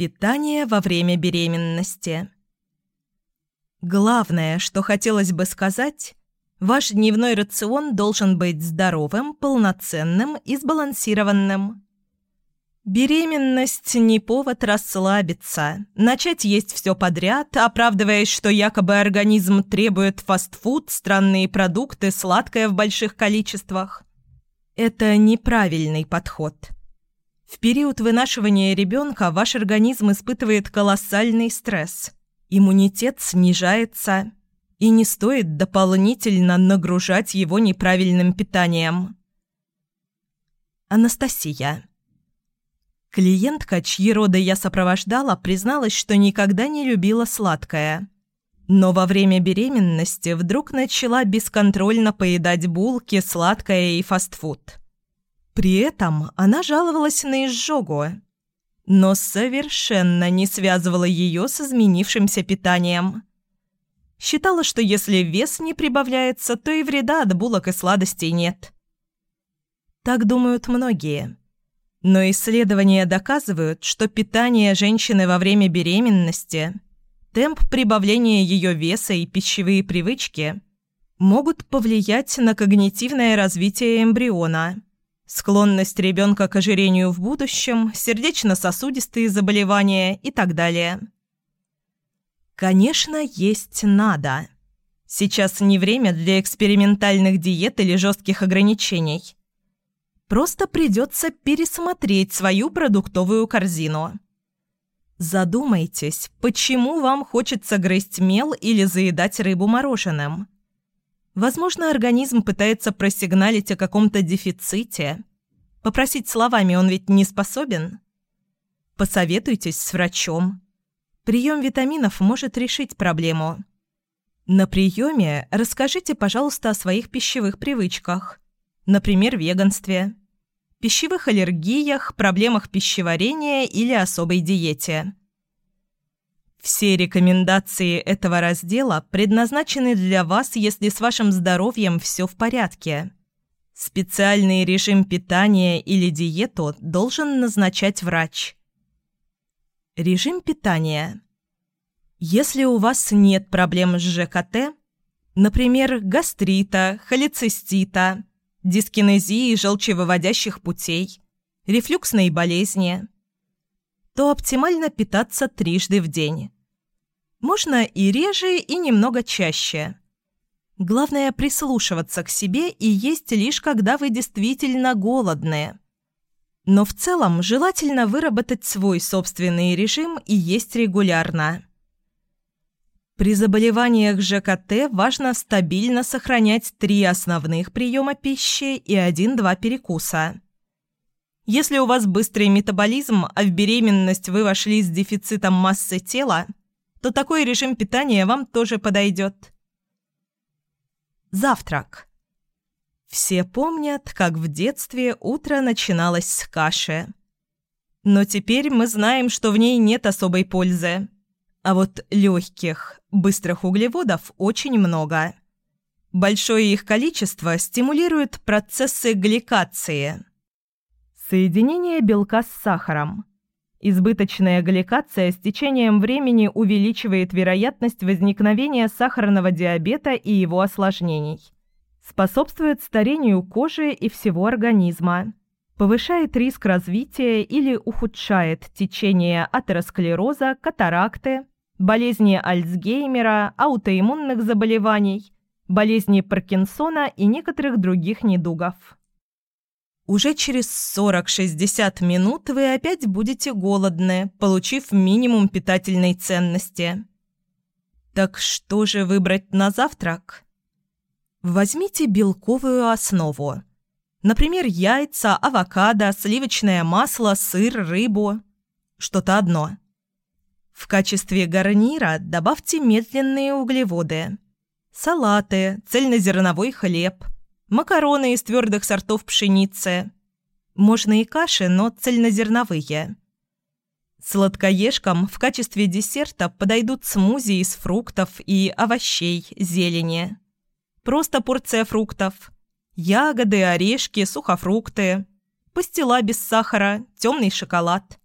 Питание во время беременности. Главное, что хотелось бы сказать, ваш дневной рацион должен быть здоровым, полноценным и сбалансированным. Беременность – не повод расслабиться, начать есть все подряд, оправдываясь, что якобы организм требует фастфуд, странные продукты, сладкое в больших количествах. Это неправильный подход. В период вынашивания ребенка ваш организм испытывает колоссальный стресс. Иммунитет снижается, и не стоит дополнительно нагружать его неправильным питанием. Анастасия Клиентка, чьи роды я сопровождала, призналась, что никогда не любила сладкое. Но во время беременности вдруг начала бесконтрольно поедать булки, сладкое и фастфуд. При этом она жаловалась на изжогу, но совершенно не связывала ее с изменившимся питанием. Считала, что если вес не прибавляется, то и вреда от булок и сладостей нет. Так думают многие. Но исследования доказывают, что питание женщины во время беременности, темп прибавления ее веса и пищевые привычки могут повлиять на когнитивное развитие эмбриона, склонность ребенка к ожирению в будущем, сердечно-сосудистые заболевания и так далее. Конечно, есть надо. Сейчас не время для экспериментальных диет или жестких ограничений – Просто придется пересмотреть свою продуктовую корзину. Задумайтесь, почему вам хочется грызть мел или заедать рыбу мороженым. Возможно, организм пытается просигналить о каком-то дефиците. Попросить словами он ведь не способен. Посоветуйтесь с врачом. Прием витаминов может решить проблему. На приеме расскажите, пожалуйста, о своих пищевых привычках. Например, веганстве пищевых аллергиях, проблемах пищеварения или особой диете. Все рекомендации этого раздела предназначены для вас, если с вашим здоровьем все в порядке. Специальный режим питания или диету должен назначать врач. Режим питания. Если у вас нет проблем с ЖКТ, например, гастрита, холецистита, дискинезии желчевыводящих путей, рефлюксной болезни, то оптимально питаться трижды в день. Можно и реже, и немного чаще. Главное прислушиваться к себе и есть лишь когда вы действительно голодны. Но в целом желательно выработать свой собственный режим и есть регулярно. При заболеваниях ЖКТ важно стабильно сохранять три основных приема пищи и один-два перекуса. Если у вас быстрый метаболизм, а в беременность вы вошли с дефицитом массы тела, то такой режим питания вам тоже подойдет. Завтрак. Все помнят, как в детстве утро начиналось с каши. Но теперь мы знаем, что в ней нет особой пользы. А вот легких, Быстрых углеводов очень много. Большое их количество стимулирует процессы гликации. Соединение белка с сахаром. Избыточная гликация с течением времени увеличивает вероятность возникновения сахарного диабета и его осложнений. Способствует старению кожи и всего организма. Повышает риск развития или ухудшает течение атеросклероза, катаракты, болезни Альцгеймера, аутоиммунных заболеваний, болезни Паркинсона и некоторых других недугов. Уже через 40-60 минут вы опять будете голодны, получив минимум питательной ценности. Так что же выбрать на завтрак? Возьмите белковую основу. Например, яйца, авокадо, сливочное масло, сыр, рыбу. Что-то одно – в качестве гарнира добавьте медленные углеводы. Салаты, цельнозерновой хлеб, макароны из твердых сортов пшеницы. Можно и каши, но цельнозерновые. Сладкоежкам в качестве десерта подойдут смузи из фруктов и овощей, зелени. Просто порция фруктов. Ягоды, орешки, сухофрукты. Пастила без сахара, темный шоколад.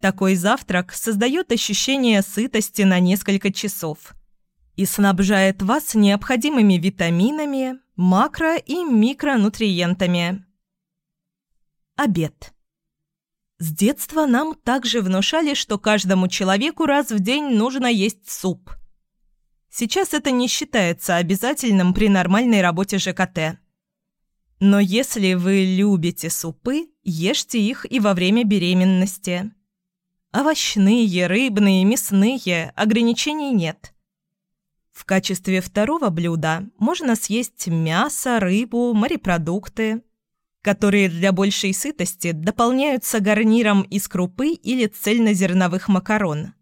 Такой завтрак создает ощущение сытости на несколько часов и снабжает вас необходимыми витаминами, макро- и микронутриентами. Обед. С детства нам также внушали, что каждому человеку раз в день нужно есть суп. Сейчас это не считается обязательным при нормальной работе ЖКТ. Но если вы любите супы, ешьте их и во время беременности. Овощные, рыбные, мясные, ограничений нет. В качестве второго блюда можно съесть мясо, рыбу, морепродукты, которые для большей сытости дополняются гарниром из крупы или цельнозерновых макарон.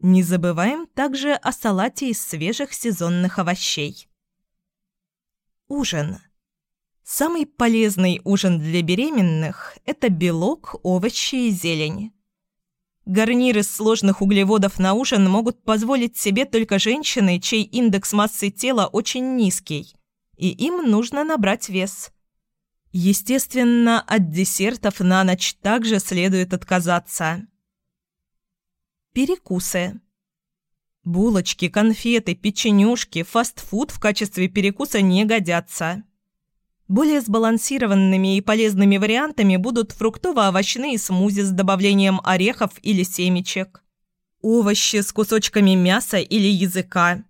Не забываем также о салате из свежих сезонных овощей. Ужин. Самый полезный ужин для беременных – это белок, овощи и зелень. Гарнир из сложных углеводов на ужин могут позволить себе только женщины, чей индекс массы тела очень низкий, и им нужно набрать вес. Естественно, от десертов на ночь также следует отказаться. Перекусы. Булочки, конфеты, печенюшки, фастфуд в качестве перекуса не годятся. Более сбалансированными и полезными вариантами будут фруктово-овощные смузи с добавлением орехов или семечек, овощи с кусочками мяса или языка,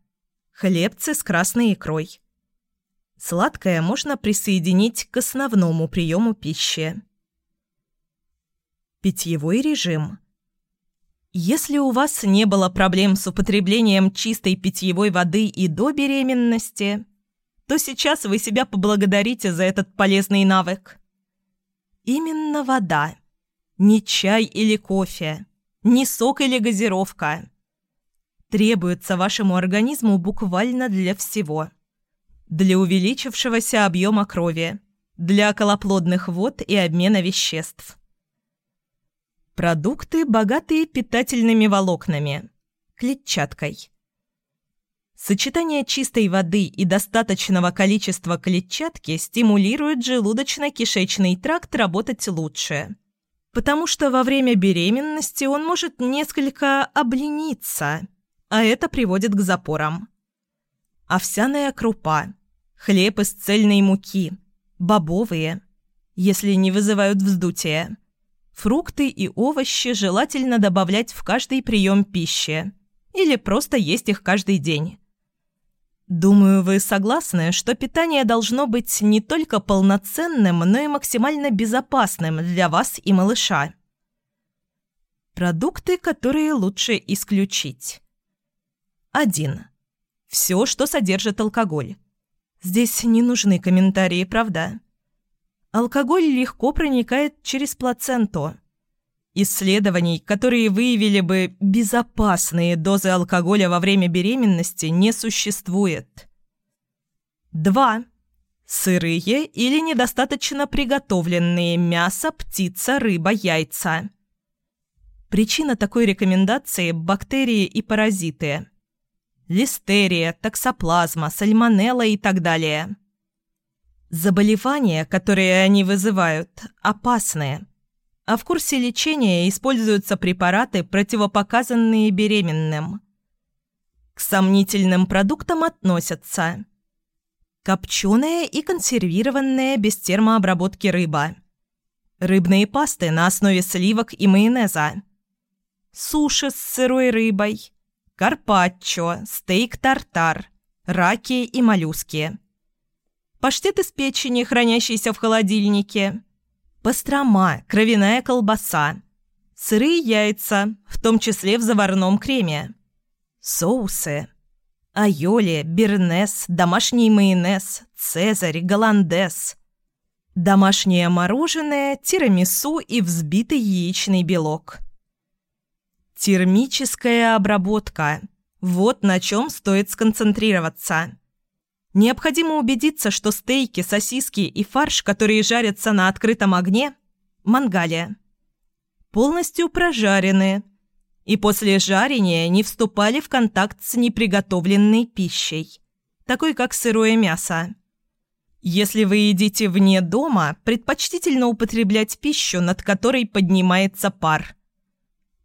хлебцы с красной икрой. Сладкое можно присоединить к основному приему пищи. Питьевой режим. Если у вас не было проблем с употреблением чистой питьевой воды и до беременности – то сейчас вы себя поблагодарите за этот полезный навык. Именно вода. Не чай или кофе. Не сок или газировка. Требуется вашему организму буквально для всего. Для увеличившегося объема крови, для околоплодных вод и обмена веществ. Продукты, богатые питательными волокнами, клетчаткой Сочетание чистой воды и достаточного количества клетчатки стимулирует желудочно-кишечный тракт работать лучше. Потому что во время беременности он может несколько облениться, а это приводит к запорам. Овсяная крупа, хлеб из цельной муки, бобовые, если не вызывают вздутия. Фрукты и овощи желательно добавлять в каждый прием пищи или просто есть их каждый день. Думаю, вы согласны, что питание должно быть не только полноценным, но и максимально безопасным для вас и малыша. Продукты, которые лучше исключить. 1. Все, что содержит алкоголь. Здесь не нужны комментарии, правда? Алкоголь легко проникает через плаценту – Исследований, которые выявили бы безопасные дозы алкоголя во время беременности, не существует. 2. Сырые или недостаточно приготовленные мясо, птица, рыба, яйца. Причина такой рекомендации – бактерии и паразиты. Листерия, токсоплазма, сальмонелла и так далее. Заболевания, которые они вызывают, опасные – а в курсе лечения используются препараты, противопоказанные беременным. К сомнительным продуктам относятся копченая и консервированная без термообработки рыба, рыбные пасты на основе сливок и майонеза, суши с сырой рыбой, карпаччо, стейк-тартар, раки и моллюски, паштет из печени, хранящийся в холодильнике – пастрома, кровяная колбаса, сырые яйца, в том числе в заварном креме, соусы, айоли, бернес, домашний майонез, цезарь, голландез, домашнее мороженое, тирамису и взбитый яичный белок. Термическая обработка – вот на чем стоит сконцентрироваться – Необходимо убедиться, что стейки, сосиски и фарш, которые жарятся на открытом огне – мангале. Полностью прожарены и после жарения не вступали в контакт с неприготовленной пищей, такой как сырое мясо. Если вы едите вне дома, предпочтительно употреблять пищу, над которой поднимается пар.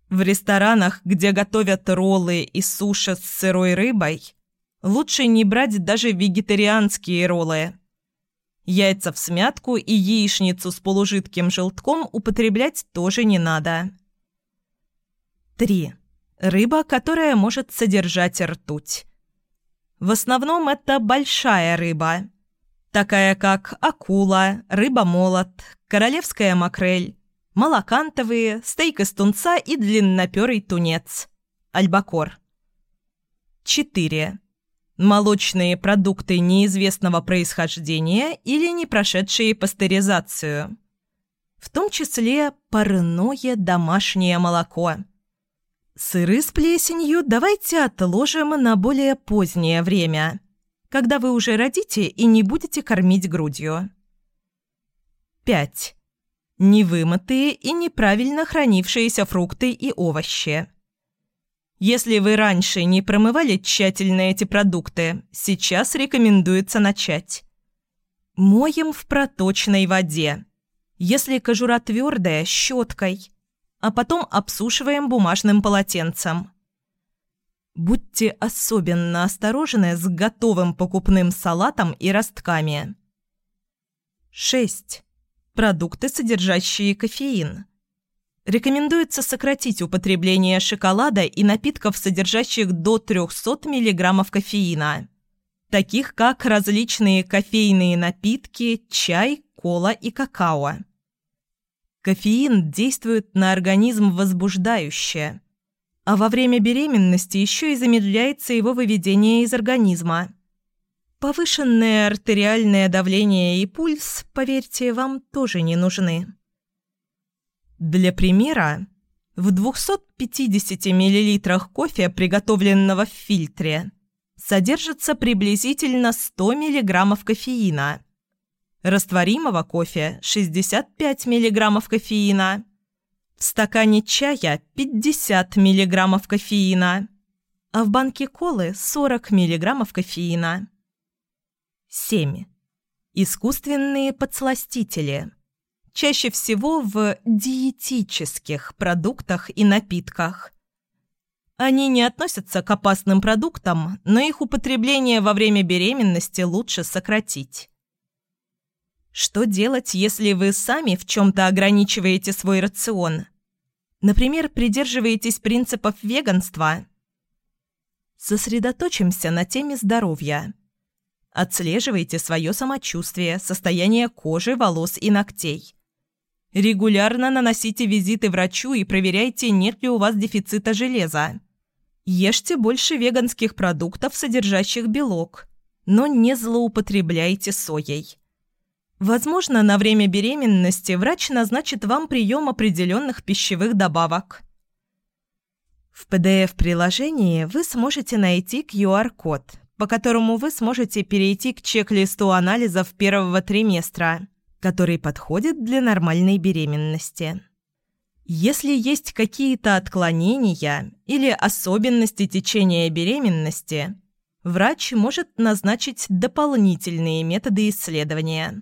В ресторанах, где готовят роллы и суши с сырой рыбой, лучше не брать даже вегетарианские роллы. Яйца в смятку и яичницу с полужидким желтком употреблять тоже не надо. 3. Рыба, которая может содержать ртуть. В основном это большая рыба, такая как акула, рыба-молот, королевская макрель, молокантовые, стейк из тунца и длинноперый тунец, альбакор. 4 молочные продукты неизвестного происхождения или не прошедшие пастеризацию, в том числе парное домашнее молоко. Сыры с плесенью давайте отложим на более позднее время, когда вы уже родите и не будете кормить грудью. 5. Невымытые и неправильно хранившиеся фрукты и овощи. Если вы раньше не промывали тщательно эти продукты, сейчас рекомендуется начать. Моем в проточной воде. Если кожура твердая – щеткой. А потом обсушиваем бумажным полотенцем. Будьте особенно осторожны с готовым покупным салатом и ростками. 6. Продукты, содержащие кофеин. Рекомендуется сократить употребление шоколада и напитков, содержащих до 300 мг кофеина, таких как различные кофейные напитки, чай, кола и какао. Кофеин действует на организм возбуждающе, а во время беременности еще и замедляется его выведение из организма. Повышенное артериальное давление и пульс, поверьте, вам тоже не нужны. Для примера, в 250 мл кофе, приготовленного в фильтре, содержится приблизительно 100 мг кофеина. Растворимого кофе – 65 мг кофеина. В стакане чая – 50 мг кофеина. А в банке колы – 40 мг кофеина. 7. Искусственные подсластители – чаще всего в диетических продуктах и напитках. Они не относятся к опасным продуктам, но их употребление во время беременности лучше сократить. Что делать, если вы сами в чем-то ограничиваете свой рацион? Например, придерживаетесь принципов веганства? Сосредоточимся на теме здоровья. Отслеживайте свое самочувствие, состояние кожи, волос и ногтей. Регулярно наносите визиты врачу и проверяйте, нет ли у вас дефицита железа. Ешьте больше веганских продуктов, содержащих белок, но не злоупотребляйте соей. Возможно, на время беременности врач назначит вам прием определенных пищевых добавок. В PDF-приложении вы сможете найти QR-код, по которому вы сможете перейти к чек-листу анализов первого триместра – который подходит для нормальной беременности. Если есть какие-то отклонения или особенности течения беременности, врач может назначить дополнительные методы исследования.